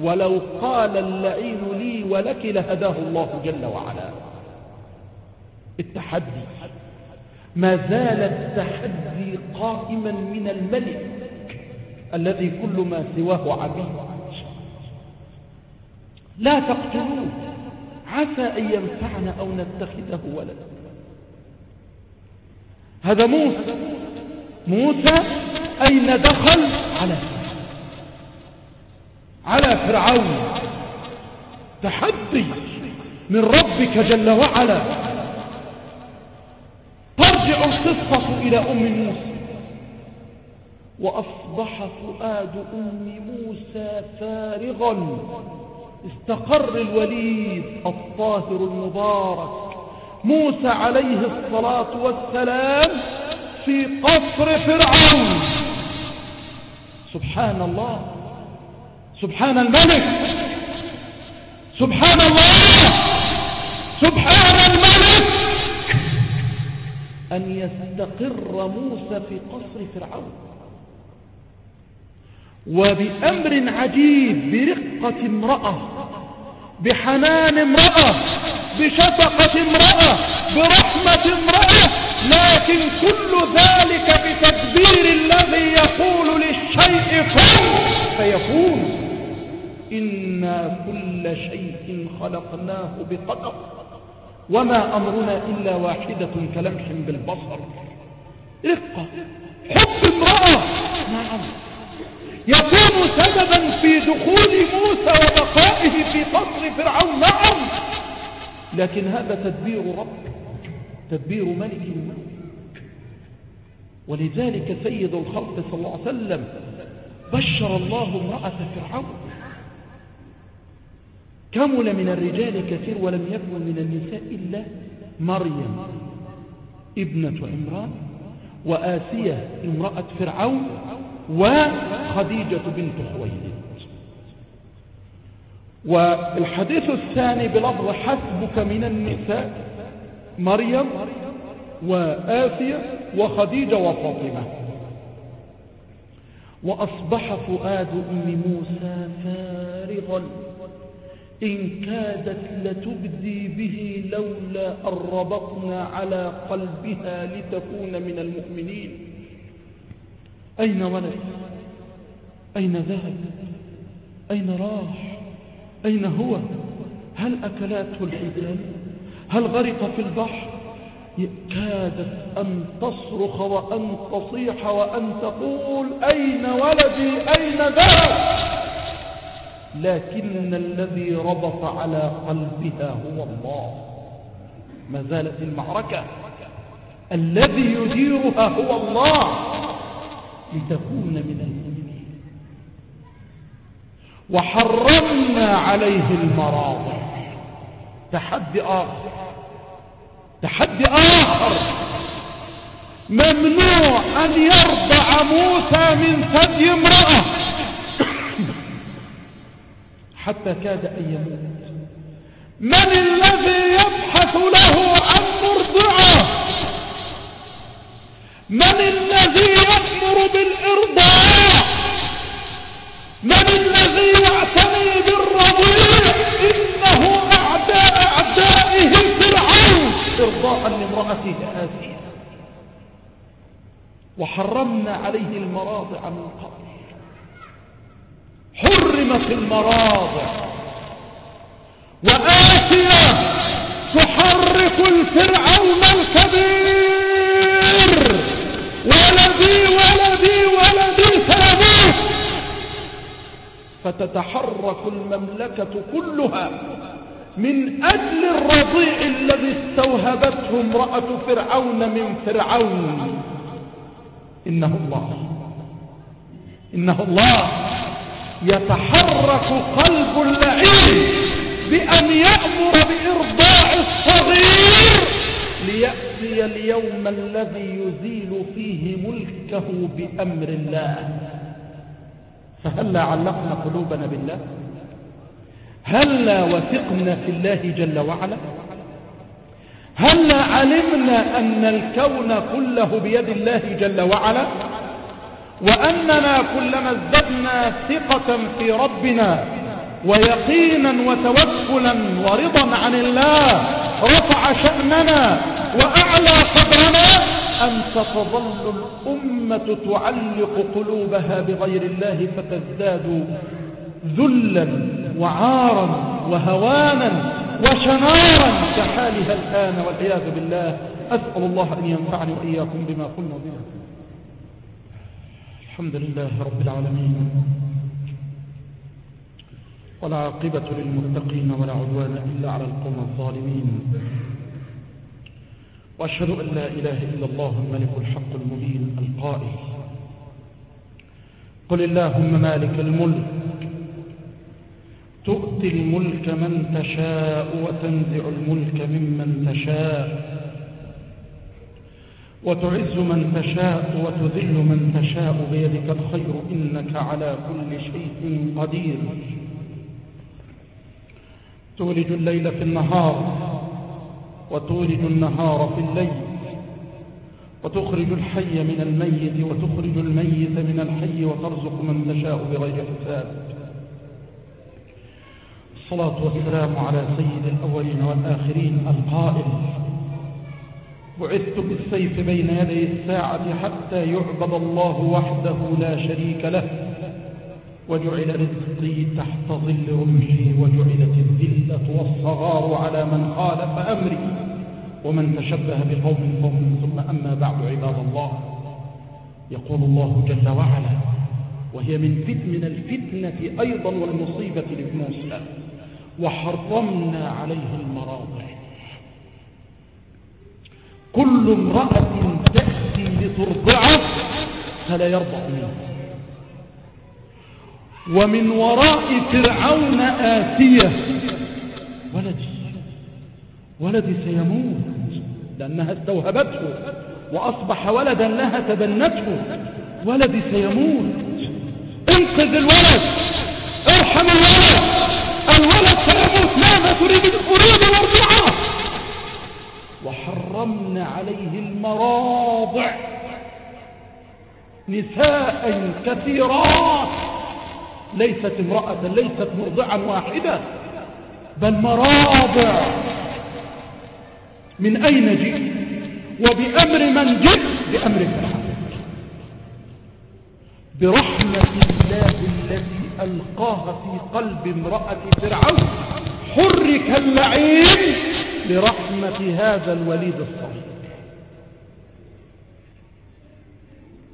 ولو قال اللعين لي ولك لهداه الله جل وعلا. التحدي. ما زال التحدي قائما من الملك الذي كل ما سواه عبيد. لا تقتلوه. عسى أن ينفعنا أو نتخذه ولدا. هذا موسى. موسى أين دخل؟ على على فرعون. تحدي من ربك جل وعلا. ترجع القصة إلى أم موسى. وأصبح فؤاد أم موسى فارغا. استقر الوليد الطاهر المبارك. موسى عليه الصلاة والسلام في قصر فرعون. سبحان الله. سبحان الملك. سبحان الله. سبحان الملك. أن يستقر موسى في قصر فرعون. وبأمر عجيب برقة امرأة بحنان امرأة بشفقة امرأة برحمة امرأة لكن كل ذلك بتدبير الذي يقول للشيء كن فيكون إنا كل شيء خلقناه بقدر وما أمرنا إلا واحدة كلمح بالبصر. رقة حب امرأة. نعم. يكون سببا في دخول موسى وبقائه في قصر فرعون. نعم. لكن هذا تدبير رب تدبير ملك. الملك ولذلك سيد الخلق صلى الله عليه وسلم بشر الله امرأة فرعون. كمل من الرجال كثير ولم يكن من النساء إلا مريم ابنة عمران وآسية امرأة فرعون وخديجة بنت خويلد. والحديث الثاني بلفظ حسبك من النساء مريم وآسية وخديجة وفاطمة. وأصبح فؤاد أم موسى فارغا. إن كادت لتبدي به لولا أن ربطنا على قلبها لتكون من المؤمنين. أين ولد؟ أين ذهب؟ أين راح؟ أين هو؟ هل أكلاته الحيتان هل غرق في البحر؟ كادت أن تصرخ وأن تصيح وأن تقول أين ولدي؟ أين ذهب؟ لكن الذي ربط على قلبها هو الله. ما زالت المعركة. الذي يديرها هو الله. لتكون من المؤمنين. وحرمنا عليه المراضع تحدي آخر. تحدي آخر. ممنوع أن يرضع موسى من ثدي امرأة. حتى كاد أن يموت. من الذي يبحث له عن مرضعه من الذي يأمر بالإرضاع؟ من الذي يعتني بالرضيع؟ إنه أعداء أعدائه فرعون إرضاء لامرأته آسية وحرمنا عليه المراضع من قبل. حرمت المراضع وآسية تحرك الفرعون الكبير. ولدي ولدي ولدي ساموس فتتحرك المملكة كلها من أجل الرضيع الذي استوهبته امرأة فرعون من فرعون. إنه الله. إنه الله. يتحرك قلب اللعين بأن يأمر بإرضاع الصغير ليأتي اليوم الذي يزيل فيه ملكه بأمر الله. فهلا علقنا قلوبنا بالله؟ هلا وثقنا في الله جل وعلا؟ هلا علمنا أن الكون كله بيد الله جل وعلا؟ وأننا كلما ازددنا ثقة في ربنا ويقينا وتوكلا ورضا عن الله رفع شأننا وأعلى قدرنا أن ستظل الأمة تعلق قلوبها بغير الله فتزداد ذلا وعارا وهوانا وشنارا كحالها الآن والعياذ بالله. أسأل الله أن ينفعني وإياكم بما قلنا به الحمد لله رب العالمين. ولا عاقبة للمتقين ولا عدوان إلا على القوم الظالمين. وأشهد أن لا إله إلا الله الملك الحق المبين القائل. قل اللهم مالك الملك. تؤتي الملك من تشاء وتنزع الملك ممن تشاء. وتعز من تشاء وتذل من تشاء بيدك الخير إنك على كل شيء قدير. تولج الليل في النهار وتولج النهار في الليل وتخرج الحي من الميت وتخرج الميت من الحي وترزق من تشاء بغير حساب. الصلاة والسلام على سيد الأولين والآخرين القائل بعثت بالسيف بين يدي الساعة حتى يعبد الله وحده لا شريك له. وجعل رزقي تحت ظل رمحي وجعلت الذلة والصغار على من خالف أمري. ومن تشبه بقوم قوم ثم أما بعد عباد الله. يقول الله جل وعلا وهي من من الفتنة أيضا والمصيبة لموسى وحرمنا عليه المراضع. كل امرأة تأتي لترضعه فلا يرضع منه. ومن وراء فرعون آسية ولدي ولدي سيموت لأنها استوهبته وأصبح ولدا لها تبنته ولدي سيموت. انقذ الولد ارحم الولد الولد سيموت. ماذا تريد؟ أريد مرضعه وحرمنا عليه المراضع نساء كثيرات. ليست امرأة ليست مرضعا واحدة بل مراضع من أين جئت؟ وبأمر من جئت؟ بأمر الله. برحمة الله التي ألقاها في قلب امرأة فرعون حرك اللعين لرحمة هذا الوليد الصغير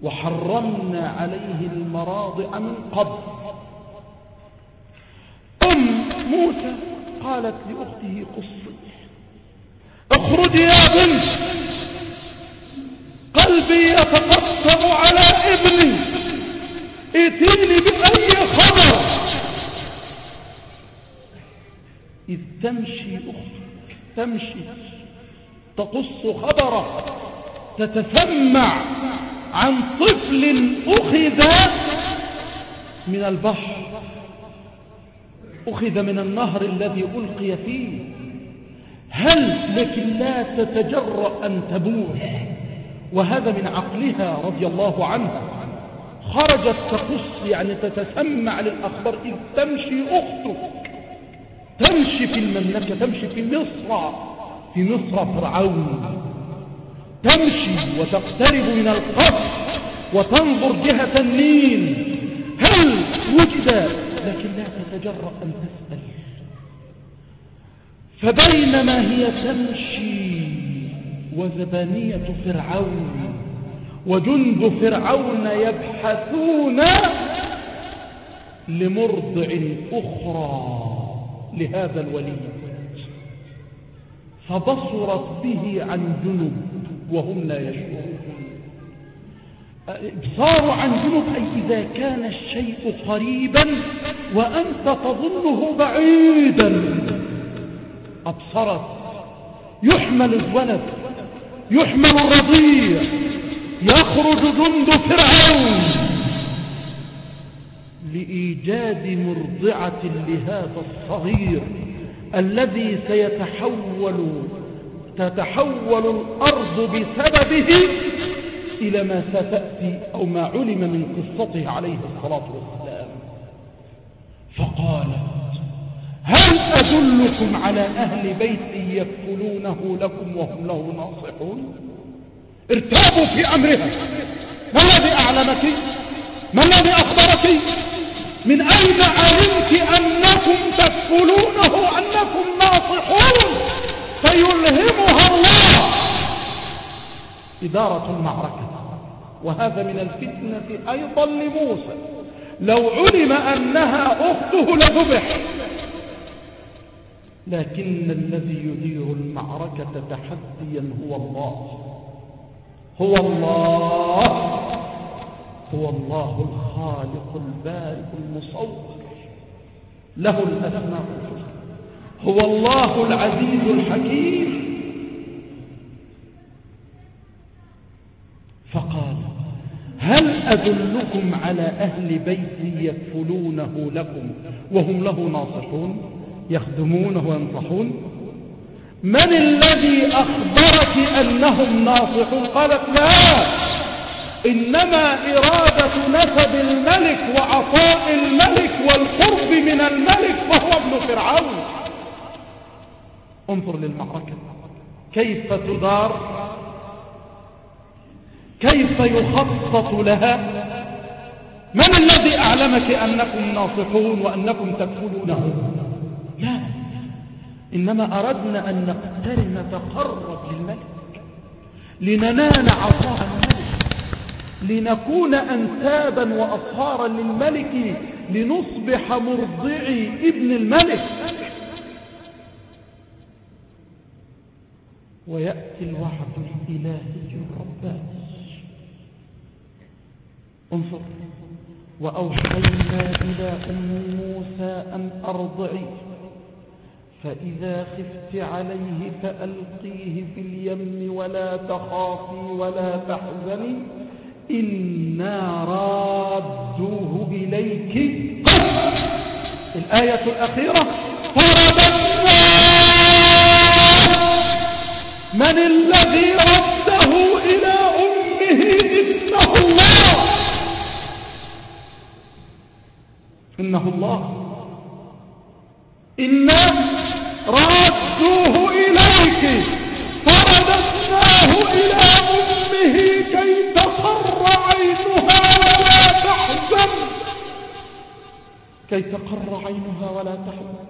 وحرمنا عليه المراضع من قبل أم موسى قالت لأخته قصي. اخرجي يا بنت. قلبي يتقطع على ابني ائتيني بأي خبر. إذ تمشي أختك تمشي تقص خبره تتسمع عن طفل أخذ من البحر أخذ من النهر الذي ألقي فيه. هل لكن لا تتجرأ أن تبوح وهذا من عقلها رضي الله عنها خرجت تقص يعني تتسمع للأخبار إذ تمشي أختك. تمشي في المملكة تمشي في مصر في مصر فرعون. تمشي وتقترب من القصر وتنظر جهة النيل. هل وجد؟ لكن لا تتجرأ أن تسأل فبينما هي تمشي وزبانية فرعون وجند فرعون يبحثون لمرضع أخرى. لهذا الولي. فبصرت به عن جنب وهم لا يشعرون. إبصار عن جنب أي إذا كان الشيء قريبا وأنت تظنه بعيدا. أبصرت. يحمل الولد. يحمل الرضيع. يخرج جند فرعون. لإيجاد مرضعة لهذا الصغير الذي سيتحول تتحول الأرض بسببه إلى ما ستأتي أو ما علم من قصته عليه الصلاة والسلام. فقالت هل أدلكم على أهل بيت يكفلونه لكم وهم له ناصحون؟ ارتابوا في أمرها. ما الذي أعلمك؟ ما الذي أخبرك؟ من أين علمت أنكم تكفلونه أنكم ناصحون؟ فيلهمها الله. إدارة المعركة. وهذا من الفتنة أيضا لموسى. لو علم أنها أخته لذبح لكن الذي يدير المعركة تحديا هو الله. هو الله. هو الله الخالق البارئ المصور. له الأسماء هو الله العزيز الحكيم. فقال هل أدلكم على أهل بيت يكفلونه لكم وهم له ناصحون يخدمونه وينصحون؟ من الذي أخبرك أنهم ناصحون؟ قالت لا. إنما إرادة نسب الملك وعطاء الملك والقرب من الملك وهو ابن فرعون. انظر للمعركة. كيف تدار؟ كيف يخطط لها؟ من الذي أعلمك أنكم ناصحون وأنكم تكفلونه؟ لا. إنما أردنا أن نقترب نتقرب للملك. لننال عطاء الملك. لنكون أنسابا وأصهارا للملك لنصبح مرضعي ابن الملك. ويأتي الوعد الإلهي الرباني انظر وأوحينا إلى أم موسى أن أرضعيه فإذا خفت عليه فألقيه في اليم ولا تخافي ولا تحزني. إنا رادوه إليك. الآية الأخيرة. فرددنا من الذي رده إلى أمه إنه الله. إنه الله. إنا رادوه إليك. فرددناه إلى أمه كي تقر عينها ولا تحزن. كي تقر عينها ولا تحزن.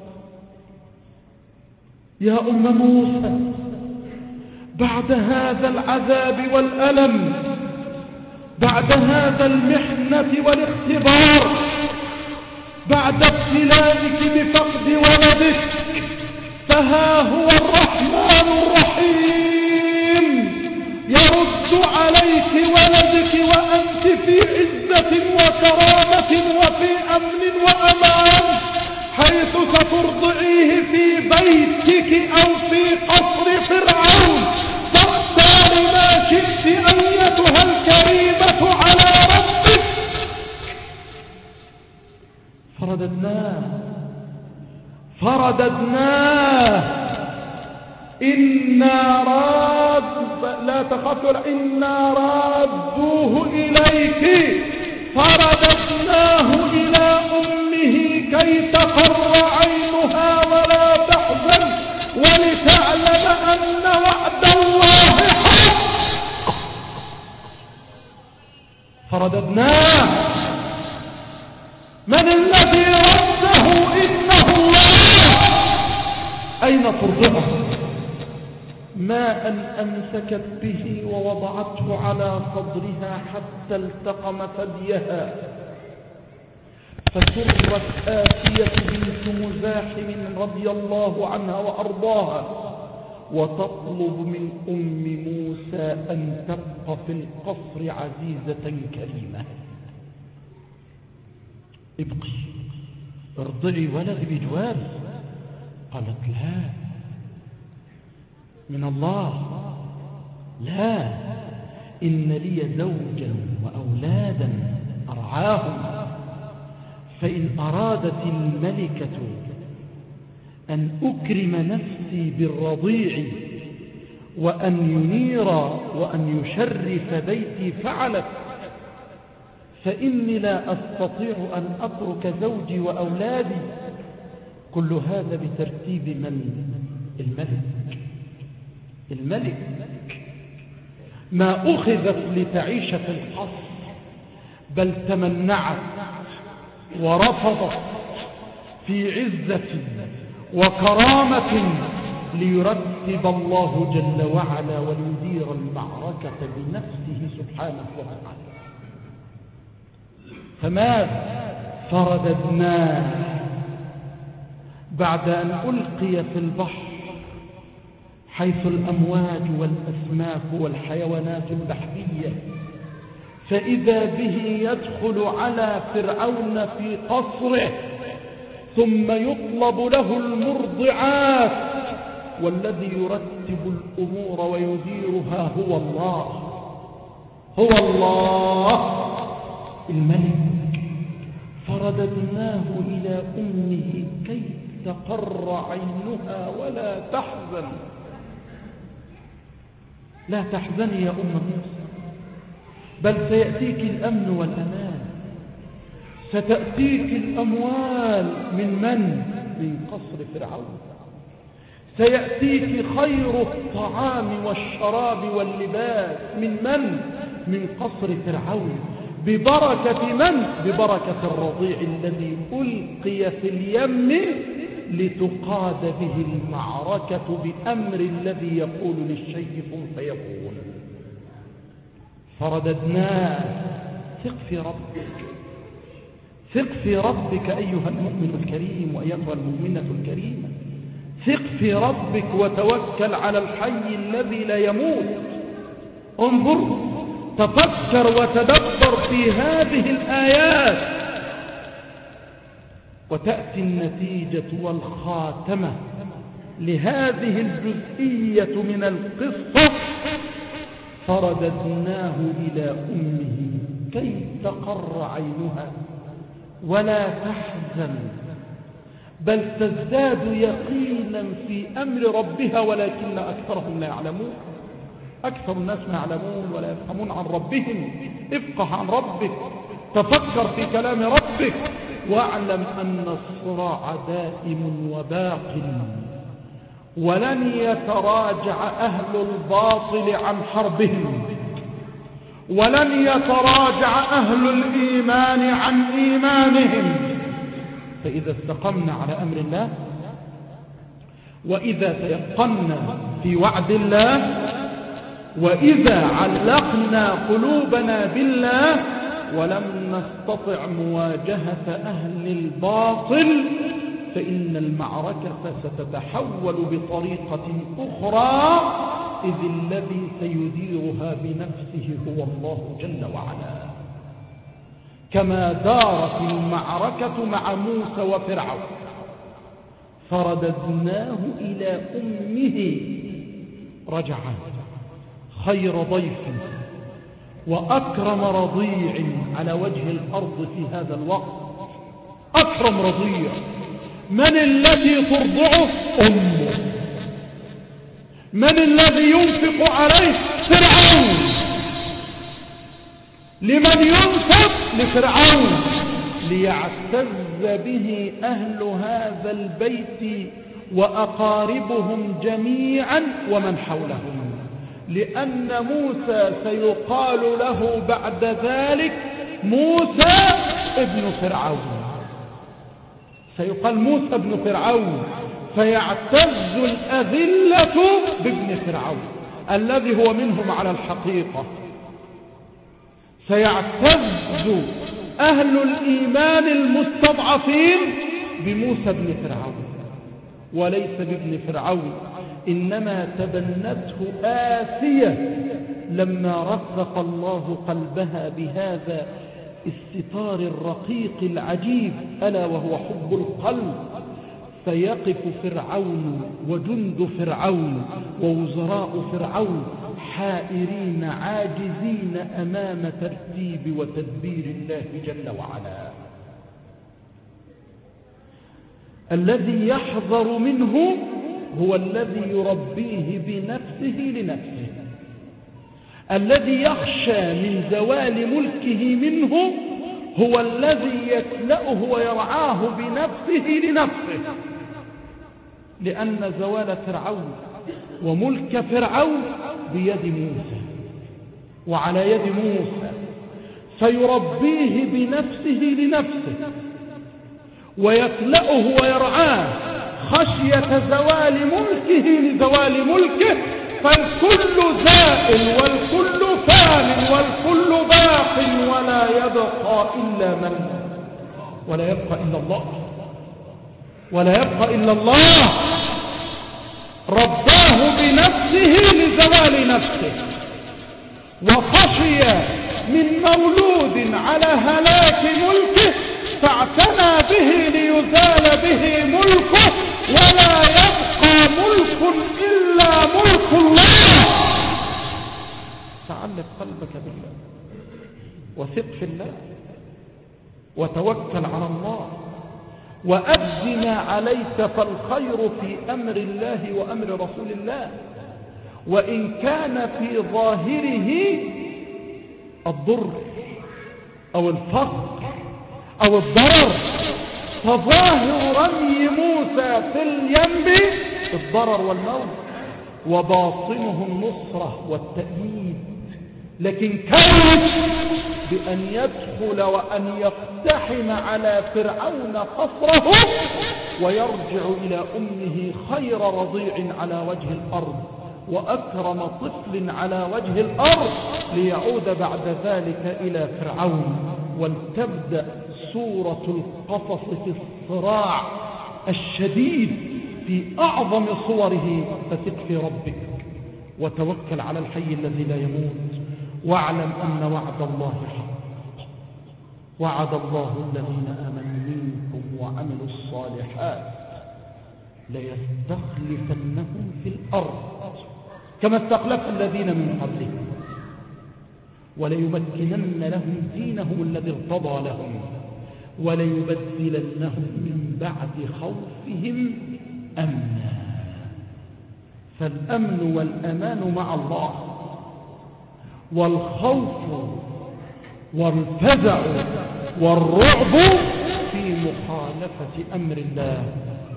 يا أم موسى بعد هذا العذاب والألم بعد هذا المحنة والاختبار بعد ابتلائك بفقد ولدك فها هو الرحمن الرحيم. يرد عليك ولدك وأنت في عزة وكرامة وفي أمن وأمان حيث سترضعيه في بيتك أو في قصر فرعون. فاختار ما شئت أيتها الكريمة على ربك. فرددناه فرددناه. إنا راد لا تخافوا إنا رادوه إليك. فرددناه إلى أمه كي تقر عينها ولا تحزن. ولتعلم أن وعد الله حق. فرددناه. من الذي رده إنه الله أين ترضعه ما أن أمسكت به ووضعته على صدرها حتى التقم ثديها. فسرت آسية بنت مزاحم رضي الله عنها وأرضاها. وتطلب من أم موسى أن تبقى في القصر عزيزة كريمة. ابقي ارضعي ولدي بجواب قالت لا. من الله. لا. إن لي زوجا وأولادا أرعاهم. فإن أرادت الملكة أن أكرم نفسي بالرضيع وأن ينير وأن يشرف بيتي فعلت. فإني لا أستطيع أن أترك زوجي وأولادي. كل هذا بترتيب من؟ الملك. الملك. ما أخذت لتعيش في القصر بل تمنعت ورفضت في عزة وكرامة ليرتب الله جل وعلا وليدير المعركة بنفسه سبحانه وتعالى. فماذا فرددناه؟ بعد أن ألقي في البحر حيث الأمواج والأسماك والحيوانات البحرية. فإذا به يدخل على فرعون في قصره ثم يطلب له المرضعات والذي يرتب الأمور ويديرها هو الله. هو الله الملك. فرددناه إلى أمه كي تقر عينها ولا تحزن. لا تحزني يا أم موسى بل سيأتيك الأمن والأمان ستأتيك الأموال من من؟ من قصر فرعون سيأتيك خير الطعام والشراب واللباس من من؟ من قصر فرعون ببركة من؟ ببركة الرضيع الذي ألقي في اليم لتقاد به المعركة بأمر الذي يقول للشيء كن فيكون فرددناه ثق في ربك. ثق في ربك أيها المؤمن الكريم وأيتها المؤمنة الكريمة. ثق في ربك وتوكل على الحي الذي لا يموت. انظر تفكر وتدبر في هذه الآيات. وتأتي النتيجة والخاتمة لهذه الجزئية من القصة فرددناه إلى أمه كي تقر عينها ولا تحزن بل تزداد يقينا في أمر ربها ولكن أكثرهم لا يعلمون أكثر الناس ما يعلمون ولا يفهمون عن ربهم افقه عن ربك تفكر في كلام ربك واعلم أن الصراع دائم وباق. ولن يتراجع أهل الباطل عن حربهم. ولن يتراجع أهل الإيمان عن إيمانهم. فإذا استقمنا على أمر الله وإذا تيقنا في وعد الله وإذا علقنا قلوبنا بالله ولم نستطع مواجهة أهل الباطل فإن المعركة ستتحول بطريقة أخرى إذ الذي سيديرها بنفسه هو الله جل وعلا. كما دارت المعركة مع موسى وفرعون فرددناه إلى أمه رجعا خير ضيف. وأكرم رضيع على وجه الأرض في هذا الوقت. أكرم رضيع. من الذي ترضعه؟ أمه. من الذي ينفق عليه؟ فرعون. لمن ينفق؟ لفرعون. ليعتز به أهل هذا البيت وأقاربهم جميعا ومن حولهم. لأن موسى سيقال له بعد ذلك موسى ابن فرعون. سيقال موسى ابن فرعون فيعتز الأذلة بابن فرعون الذي هو منهم على الحقيقة. سيعتز أهل الإيمان المستضعفين بموسى بن فرعون وليس بابن فرعون. إنما تبنته آسية لما رقق الله قلبها بهذا الستار الرقيق العجيب ألا وهو حب القلب. فيقف فرعون وجند فرعون ووزراء فرعون حائرين عاجزين أمام ترتيب وتدبير الله جل وعلا. الذي يحذر منه هو الذي يربيه بنفسه لنفسه. الذي يخشى من زوال ملكه منه هو الذي يكلأه ويرعاه بنفسه لنفسه. لأن زوال فرعون وملك فرعون بيد موسى وعلى يد موسى فيربيه بنفسه لنفسه ويكلأه ويرعاه خشية زوال ملكه لزوال ملكه فالكل زائل والكل فان والكل باق ولا يبقى إلا من ولا يبقى إلا الله ولا يبقى إلا الله. رباه بنفسه لزوال نفسه وخشي من مولود على هلاك ملكه فاعتنى به ليزال به ملكه. ولا يبقى ملك إلا ملك الله. تعلق قلبك بالله وثق في الله وتوكل على الله وأد ما عليك فالخير في أمر الله وأمر رسول الله. وإن كان في ظاهره الضر أو الفقر أو الضرر فظاهر رمي موسى في اليم الضرر والموت وباطنه النصرة والتأييد. لكن كان بأن يدخل وأن يقتحم على فرعون قصره ويرجع إلى أمه خير رضيع على وجه الأرض وأكرم طفل على وجه الأرض ليعود بعد ذلك إلى فرعون ولتبدأ سورة القصص في الصراع الشديد في أعظم صوره فثق في ربك وتوكل على الحي الذي لا يموت. واعلم أن وعد الله حق. وعد الله الذين آمنوا منكم وعملوا الصالحات ليستخلفنهم في الأرض كما استخلف الذين من قبلهم وليمكنن لهم دينهم الذي ارتضى لهم. وليبدلنهم من بعد خوفهم أمنا. فالأمن والأمان مع الله والخوف والفزع والرعب في مخالفة أمر الله.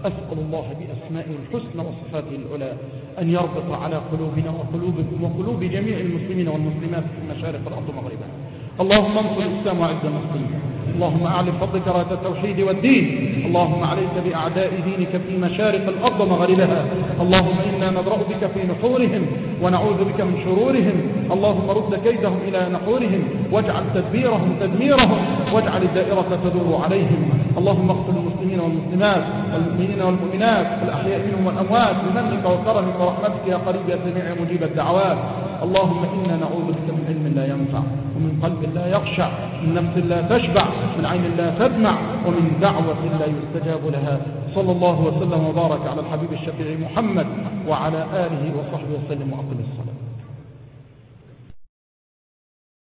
أسأل الله بأسمائه الحسنى وصفاته العلى أن يربط على قلوبنا وقلوبكم وقلوب جميع المسلمين والمسلمات في مشارق الأرض ومغربها اللهم انصر الإسلام وعز المسلمين. اللهم أعلم فضلك راية التوحيد والدين. اللهم عليك بأعداء دينك في مشارق الأرض ومغربها اللهم إنا نبرأ بك في نحورهم ونعوذ بك من شرورهم. اللهم رد كيدهم إلى نحورهم. واجعل تدبيرهم تدميرهم. واجعل الدائرة تدور عليهم. اللهم اغفر المسلمين والمسلمات والمؤمنين والمؤمنات الأحياء منهم والأموات بمنك وكرمك ورحمتك يا قريب يا سميع مجيب الدعوات. اللهم إنا نعوذ بك من علم لا ينفع ومن قلب لا يخشع من نفس لا تشبع من عين لا تدمع ومن دعوة لا يستجاب لها. صلى الله وسلم وبارك على الحبيب الشفيع محمد وعلى آله وصحبه وسلم وأقم الصلاة.